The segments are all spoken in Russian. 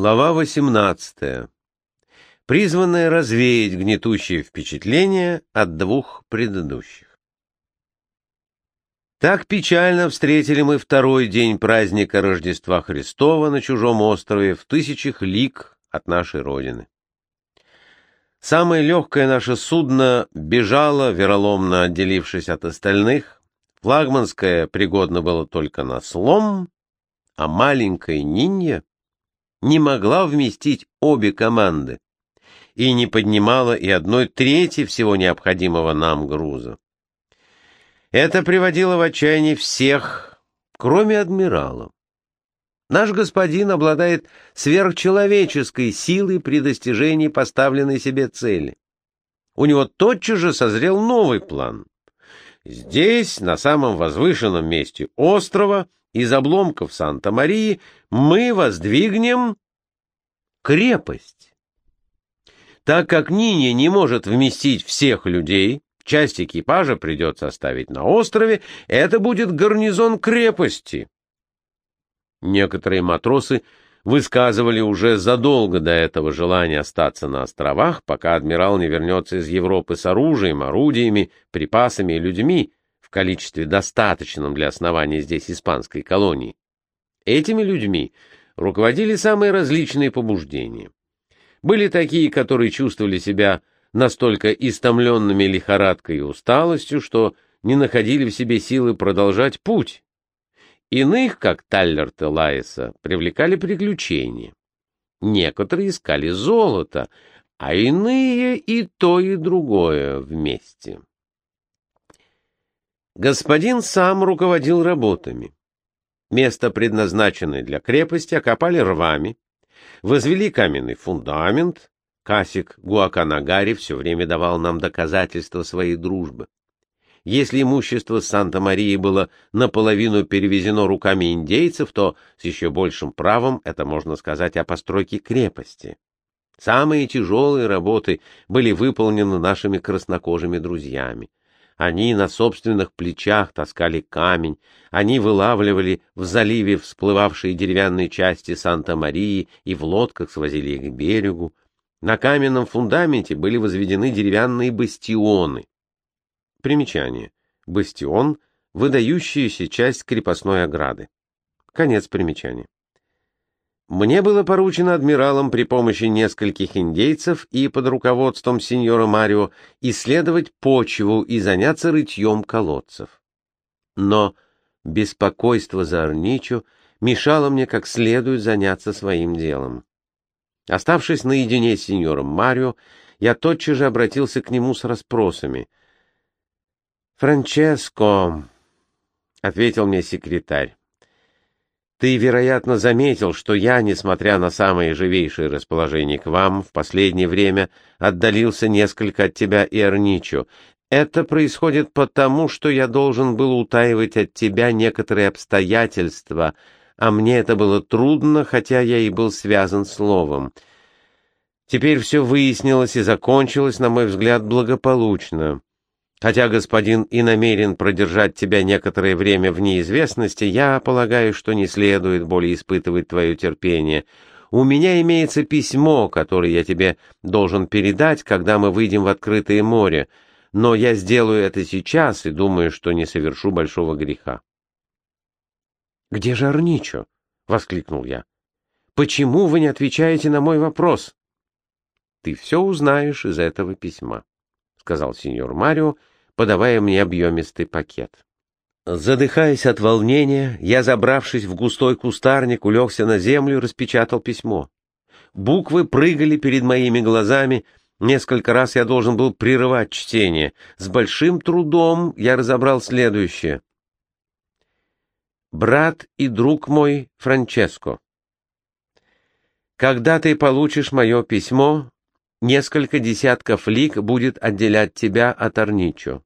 Глава 18. Призванная развеять гнетущие впечатления от двух предыдущих. Так печально встретили мы второй день праздника Рождества Христова на чужом острове в тысячах лиг от нашей Родины. Самое легкое наше судно бежало, вероломно отделившись от остальных, флагманское пригодно было только на слом, а маленькая Нинья не могла вместить обе команды и не поднимала и одной трети всего необходимого нам груза. Это приводило в отчаяние всех, кроме адмирала. Наш господин обладает сверхчеловеческой силой при достижении поставленной себе цели. У него тотчас же созрел новый план. Здесь, на самом возвышенном месте острова, из обломков Санта-Марии, мы воздвигнем крепость. Так как Нине не может вместить всех людей, часть экипажа придется оставить на острове, это будет гарнизон крепости. Некоторые матросы высказывали уже задолго до этого желание остаться на островах, пока адмирал не вернется из Европы с оружием, орудиями, припасами и людьми в количестве достаточном для основания здесь испанской колонии. Этими людьми руководили самые различные побуждения. Были такие, которые чувствовали себя настолько истомленными лихорадкой и усталостью, что не находили в себе силы продолжать путь. Иных, как Таллер Телайса, привлекали приключения. Некоторые искали золото, а иные и то, и другое вместе. Господин сам руководил работами. Место, предназначенное для крепости, окопали рвами, возвели каменный фундамент, Касик Гуаканагари все время давал нам доказательства своей дружбы. Если имущество Санта-Марии было наполовину перевезено руками индейцев, то с еще большим правом это можно сказать о постройке крепости. Самые тяжелые работы были выполнены нашими краснокожими друзьями. Они на собственных плечах таскали камень, они вылавливали в заливе всплывавшие деревянные части Санта-Марии и в лодках свозили их к берегу. На каменном фундаменте были возведены деревянные бастионы. Примечание. Бастион — выдающаяся часть крепостной ограды. Конец примечания. Мне было поручено адмиралом при помощи нескольких индейцев и под руководством сеньора Марио исследовать почву и заняться рытьем колодцев. Но беспокойство за Арничо мешало мне как следует заняться своим делом. Оставшись наедине с сеньором Марио, я тотчас же обратился к нему с расспросами. «Франческо», — ответил мне секретарь, ты, вероятно, заметил, что я, несмотря на самое живейшее расположение к вам, в последнее время отдалился несколько от тебя и Арничо. Это происходит потому, что я должен был утаивать от тебя некоторые обстоятельства, а мне это было трудно, хотя я и был связан словом. Теперь все выяснилось и закончилось, на мой взгляд, благополучно. Хотя господин и намерен продержать тебя некоторое время в неизвестности, я полагаю, что не следует более испытывать твое терпение. У меня имеется письмо, которое я тебе должен передать, когда мы выйдем в открытое море, но я сделаю это сейчас и думаю, что не совершу большого греха. — Где же Арничо? — воскликнул я. — Почему вы не отвечаете на мой вопрос? — Ты все узнаешь из этого письма, — сказал сеньор Марио, подавая мне объемистый пакет. Задыхаясь от волнения, я, забравшись в густой кустарник, улегся на землю и распечатал письмо. Буквы прыгали перед моими глазами, несколько раз я должен был прерывать чтение. С большим трудом я разобрал следующее. «Брат и друг мой Франческо, когда ты получишь мое письмо, несколько десятков лик будет отделять тебя от Арничо.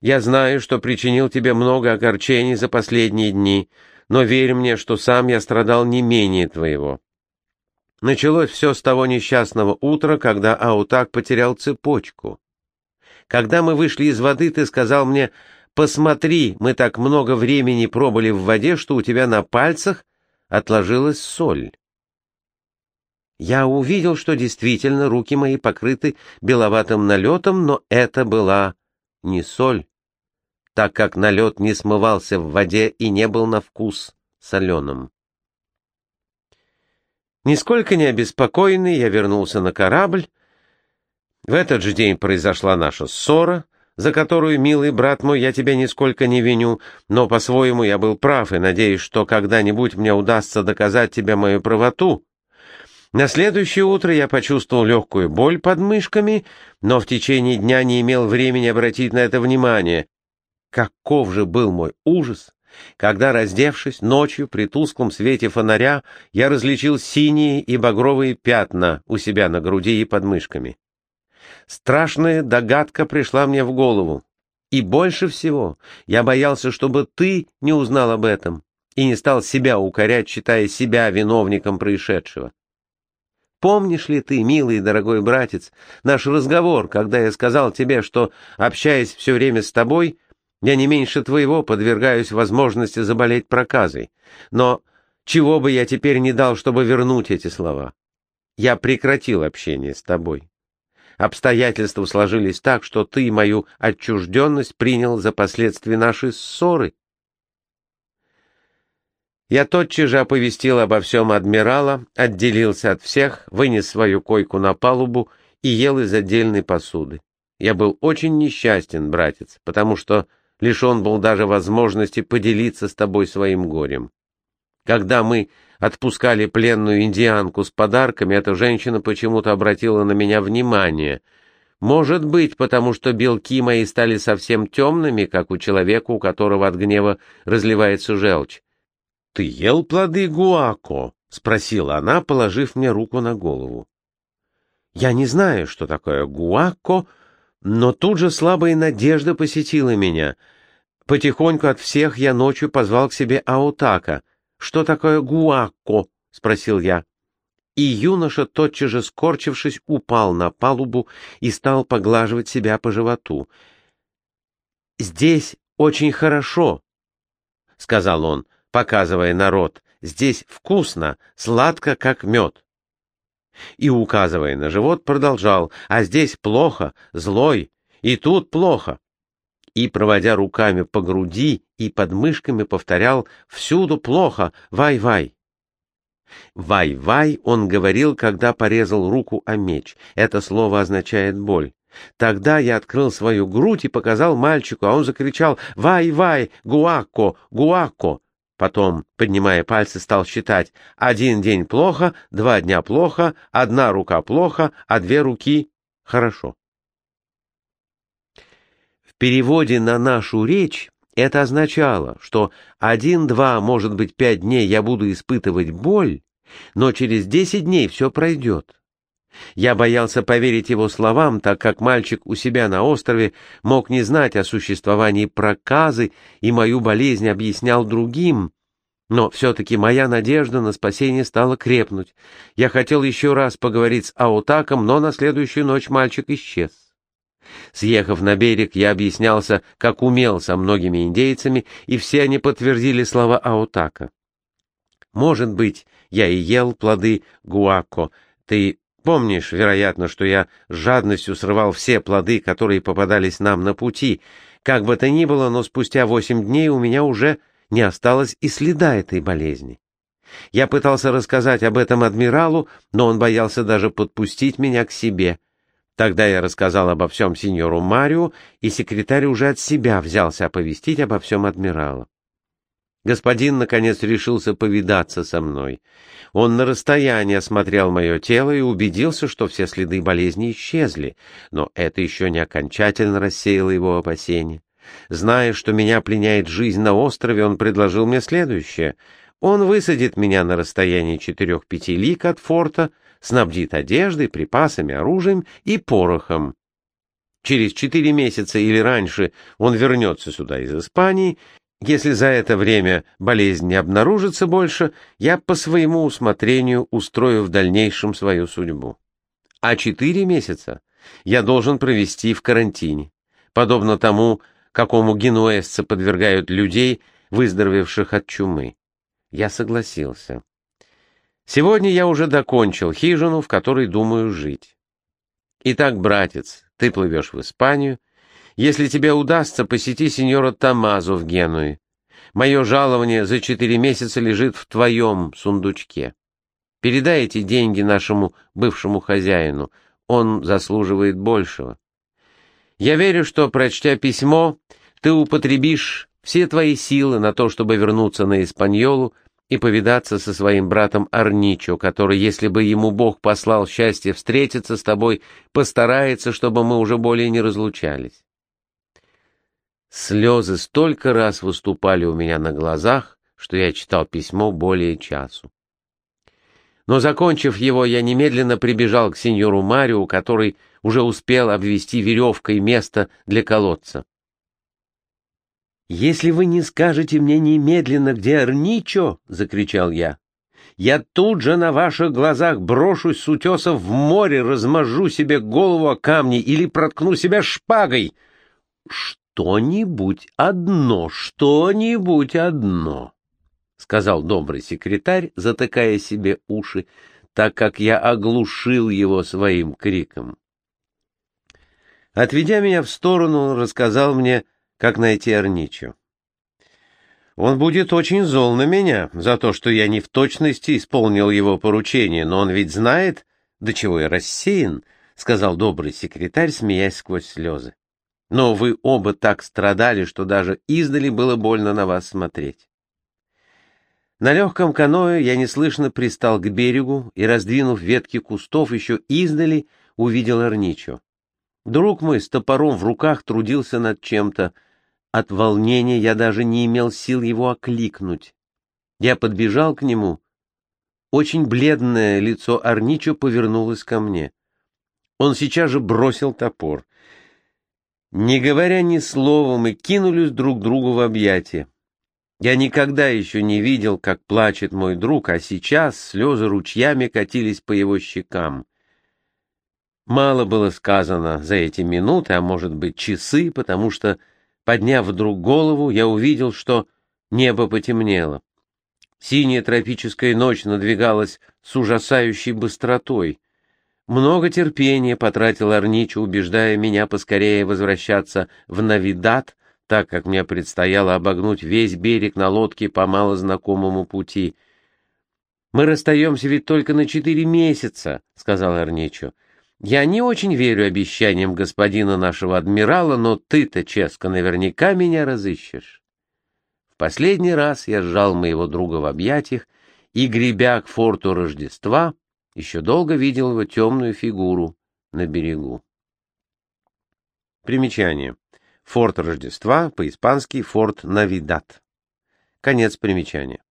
Я знаю, что причинил тебе много огорчений за последние дни, но верь мне, что сам я страдал не менее твоего. Началось все с того несчастного утра, когда Аутак потерял цепочку. Когда мы вышли из воды, ты сказал мне, «Посмотри, мы так много времени пробыли в воде, что у тебя на пальцах отложилась соль». Я увидел, что действительно руки мои покрыты беловатым налетом, но это была не соль, так как налет не смывался в воде и не был на вкус соленым. Нисколько не обеспокоенный, я вернулся на корабль. В этот же день произошла наша ссора, за которую, милый брат мой, я тебя нисколько не виню, но по-своему я был прав и надеюсь, что когда-нибудь мне удастся доказать тебе мою правоту. На следующее утро я почувствовал легкую боль под мышками, но в течение дня не имел времени обратить на это внимание. Каков же был мой ужас, когда, раздевшись ночью при тусклом свете фонаря, я различил синие и багровые пятна у себя на груди и под мышками. Страшная догадка пришла мне в голову. И больше всего я боялся, чтобы ты не узнал об этом и не стал себя укорять, считая себя виновником происшедшего. Помнишь ли ты, милый и дорогой братец, наш разговор, когда я сказал тебе, что, общаясь все время с тобой, я не меньше твоего подвергаюсь возможности заболеть проказой. Но чего бы я теперь не дал, чтобы вернуть эти слова? Я прекратил общение с тобой. Обстоятельства сложились так, что ты мою отчужденность принял за последствия нашей ссоры. Я тотчас же оповестил обо всем адмирала, отделился от всех, вынес свою койку на палубу и ел из отдельной посуды. Я был очень несчастен, братец, потому что лишен был даже возможности поделиться с тобой своим горем. Когда мы отпускали пленную индианку с подарками, эта женщина почему-то обратила на меня внимание. Может быть, потому что белки мои стали совсем темными, как у человека, у которого от гнева разливается желчь. «Ты ел плоды гуако?» — спросила она, положив мне руку на голову. Я не знаю, что такое гуако, но тут же слабая надежда посетила меня. Потихоньку от всех я ночью позвал к себе Аутака. «Что такое гуако?» — спросил я. И юноша, тотчас же скорчившись, упал на палубу и стал поглаживать себя по животу. «Здесь очень хорошо», — сказал он показывая народ, здесь вкусно, сладко, как мед. И, указывая на живот, продолжал, а здесь плохо, злой, и тут плохо. И, проводя руками по груди и под мышками, повторял «всюду плохо, вай-вай». «Вай-вай» он говорил, когда порезал руку о меч. Это слово означает боль. Тогда я открыл свою грудь и показал мальчику, а он закричал «Вай-вай! Гуако! Гуако!» Потом, поднимая пальцы, стал считать. Один день плохо, два дня плохо, одна рука плохо, а две руки хорошо. В переводе на нашу речь это означало, что один-два, может быть, пять дней я буду испытывать боль, но через десять дней все пройдет. Я боялся поверить его словам, так как мальчик у себя на острове мог не знать о существовании проказы и мою болезнь объяснял другим. Но все-таки моя надежда на спасение стала крепнуть. Я хотел еще раз поговорить с Аутаком, но на следующую ночь мальчик исчез. Съехав на берег, я объяснялся, как умел со многими индейцами, и все они подтвердили слова Аутака. Может быть, я и ел плоды гуако. Ты Помнишь, вероятно, что я жадностью срывал все плоды, которые попадались нам на пути. Как бы то ни было, но спустя восемь дней у меня уже не осталось и следа этой болезни. Я пытался рассказать об этом адмиралу, но он боялся даже подпустить меня к себе. Тогда я рассказал обо всем сеньору Марио, и секретарь уже от себя взялся оповестить обо всем адмирала. Господин, наконец, решился повидаться со мной. Он на расстоянии осмотрел мое тело и убедился, что все следы болезни исчезли, но это еще не окончательно рассеяло его опасения. Зная, что меня пленяет жизнь на острове, он предложил мне следующее. Он высадит меня на расстоянии четырех-пяти лик от форта, снабдит одеждой, припасами, оружием и порохом. Через четыре месяца или раньше он вернется сюда из Испании, если за это время болезнь не обнаружится больше, я по своему усмотрению устрою в дальнейшем свою судьбу. А четыре месяца я должен провести в карантине, подобно тому, какому генуэзцы подвергают людей, выздоровевших от чумы. Я согласился. Сегодня я уже докончил хижину, в которой думаю жить. Итак, братец, ты плывешь в Испанию. Если тебе удастся, посети сеньора Тамазу в Генуе. Мое жалование за четыре месяца лежит в твоем сундучке. Передай эти деньги нашему бывшему хозяину. Он заслуживает большего. Я верю, что, прочтя письмо, ты употребишь все твои силы на то, чтобы вернуться на Испаньолу и повидаться со своим братом Арничо, который, если бы ему Бог послал счастье встретиться с тобой, постарается, чтобы мы уже более не разлучались. Слезы столько раз выступали у меня на глазах, что я читал письмо более часу. Но, закончив его, я немедленно прибежал к сеньору Марио, который уже успел обвести веревкой место для колодца. «Если вы не скажете мне немедленно, где Арничо!» — закричал я. «Я тут же на ваших глазах брошусь с утеса в море, размажу себе голову о камни или проткну себя шпагой!» «Что-нибудь одно, что-нибудь одно!» — сказал добрый секретарь, затыкая себе уши, так как я оглушил его своим криком. Отведя меня в сторону, он рассказал мне, как найти Арничо. Он будет очень зол на меня за то, что я не в точности исполнил его поручение, но он ведь знает, до чего я рассеян, — сказал добрый секретарь, смеясь сквозь слезы. Но вы оба так страдали, что даже издали было больно на вас смотреть. На легком каное я неслышно пристал к берегу и, раздвинув ветки кустов, еще издали увидел Арничо. Друг мой с топором в руках трудился над чем-то, от волнения я даже не имел сил его окликнуть. Я подбежал к нему. Очень бледное лицо Арничо повернулось ко мне. Он сейчас же бросил топор. Не говоря ни слова, мы кинулись друг другу в объятия. Я никогда еще не видел, как плачет мой друг, а сейчас слезы ручьями катились по его щекам. Мало было сказано за эти минуты, а может быть часы, потому что Подняв вдруг голову, я увидел, что небо потемнело. Синяя тропическая ночь надвигалась с ужасающей быстротой. Много терпения потратил Арничо, убеждая меня поскорее возвращаться в Навидат, так как мне предстояло обогнуть весь берег на лодке по малознакомому пути. «Мы расстаемся ведь только на четыре месяца», — сказал Арничо. Я не очень верю обещаниям господина нашего адмирала, но ты-то, Ческо, наверняка меня разыщешь. В последний раз я сжал моего друга в объятиях и, гребя к форту Рождества, еще долго видел его темную фигуру на берегу. Примечание. Форт Рождества, по-испански форт Навидат. Конец примечания.